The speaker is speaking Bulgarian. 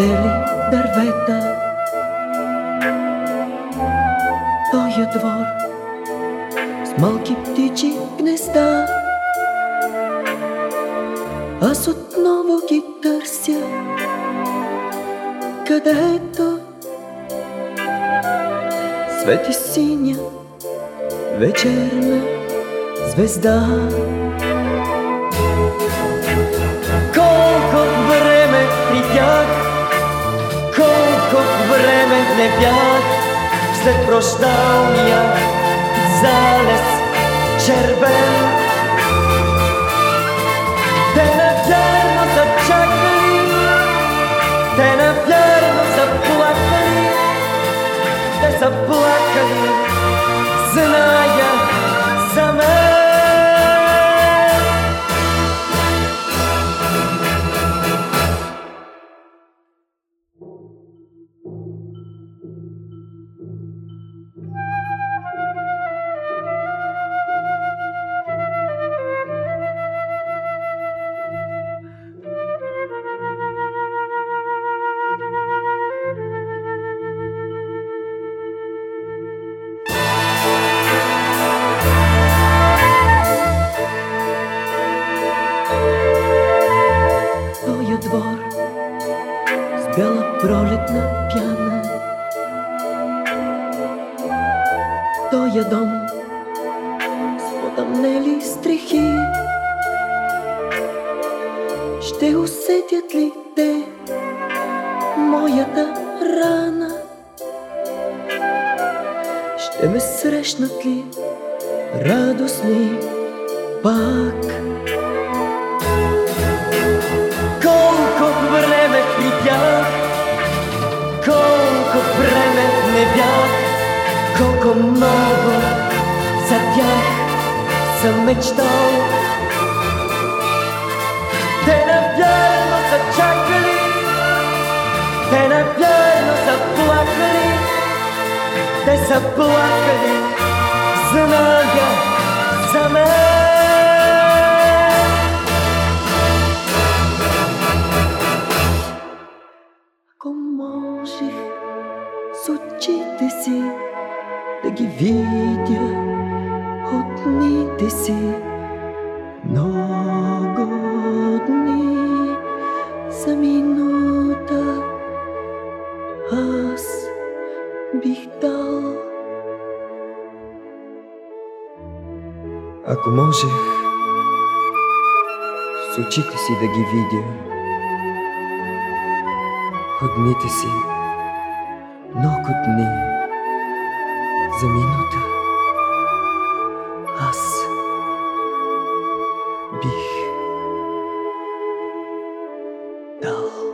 разцъфтели дървета. Тоя двор с малки птичи гнезда. Аз отново ги търся, където свети синя вечерна звезда. lewiak ze prozdałnia zales czerwony. Двор с бяла пролетна пяна. Тоя дом с потъмнели стрехи. Ще усетят ли те моята рана? Ще ме срещнат ли радостни пак? Колко много за тях съм мечтал. Те навярно са чакали, те навярно са плакали, те са плакали, зная за мен. Ги видя от дните си, много дни за минута аз бих дал. Ако можех с очите си да ги видя, от дните си, много дни, за минута аз бих дал.